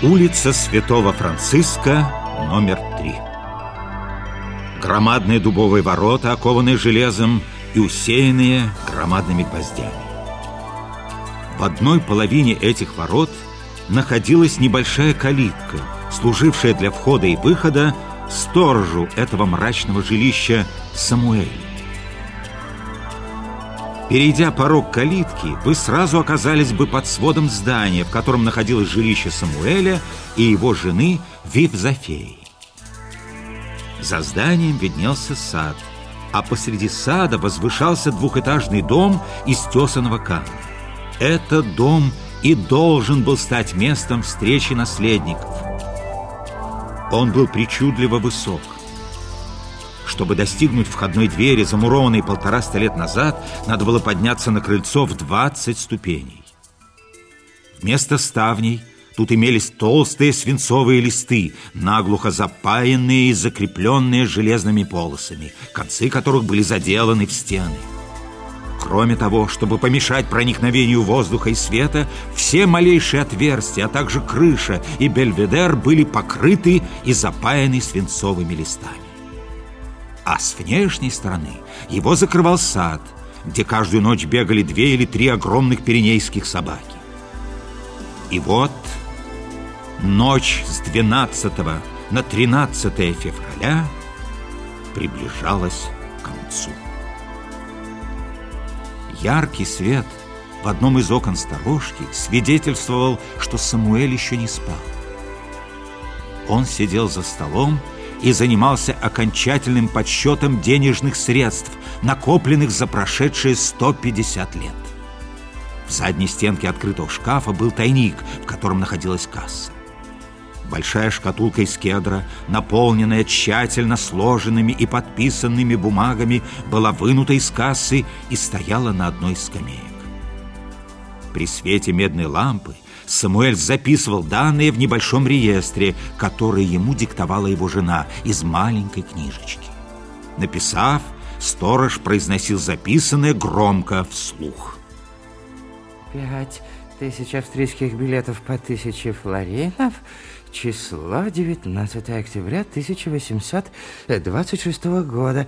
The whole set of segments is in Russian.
Улица Святого Франциска, номер три. Громадные дубовые ворота, окованные железом и усеянные громадными гвоздями. В одной половине этих ворот находилась небольшая калитка, служившая для входа и выхода сторожу этого мрачного жилища Самуэля. Перейдя порог калитки, вы сразу оказались бы под сводом здания, в котором находилось жилище Самуэля и его жены Вивзофеи. За зданием виднелся сад, а посреди сада возвышался двухэтажный дом из тесаного камня. Этот дом и должен был стать местом встречи наследников. Он был причудливо высок, чтобы достигнуть входной двери, замурованной полтораста лет назад, надо было подняться на крыльцо в 20 ступеней. Вместо ставней тут имелись толстые свинцовые листы, наглухо запаянные и закрепленные железными полосами, концы которых были заделаны в стены. Кроме того, чтобы помешать проникновению воздуха и света, все малейшие отверстия, а также крыша и бельведер были покрыты и запаяны свинцовыми листами а с внешней стороны его закрывал сад, где каждую ночь бегали две или три огромных пиренейских собаки. И вот ночь с 12 на 13 февраля приближалась к концу. Яркий свет в одном из окон сторожки свидетельствовал, что Самуэль еще не спал. Он сидел за столом и занимался окончательным подсчетом денежных средств, накопленных за прошедшие 150 лет. В задней стенке открытого шкафа был тайник, в котором находилась касса. Большая шкатулка из кедра, наполненная тщательно сложенными и подписанными бумагами, была вынута из кассы и стояла на одной из скамеек. При свете медной лампы Самуэль записывал данные в небольшом реестре, который ему диктовала его жена из маленькой книжечки. Написав, сторож произносил записанное громко вслух. Пять тысяч австрийских билетов по тысяче флоринов, число 19 октября 1826 года.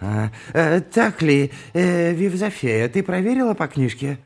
Ага. Э, так ли, э, Вивзофея, ты проверила по книжке?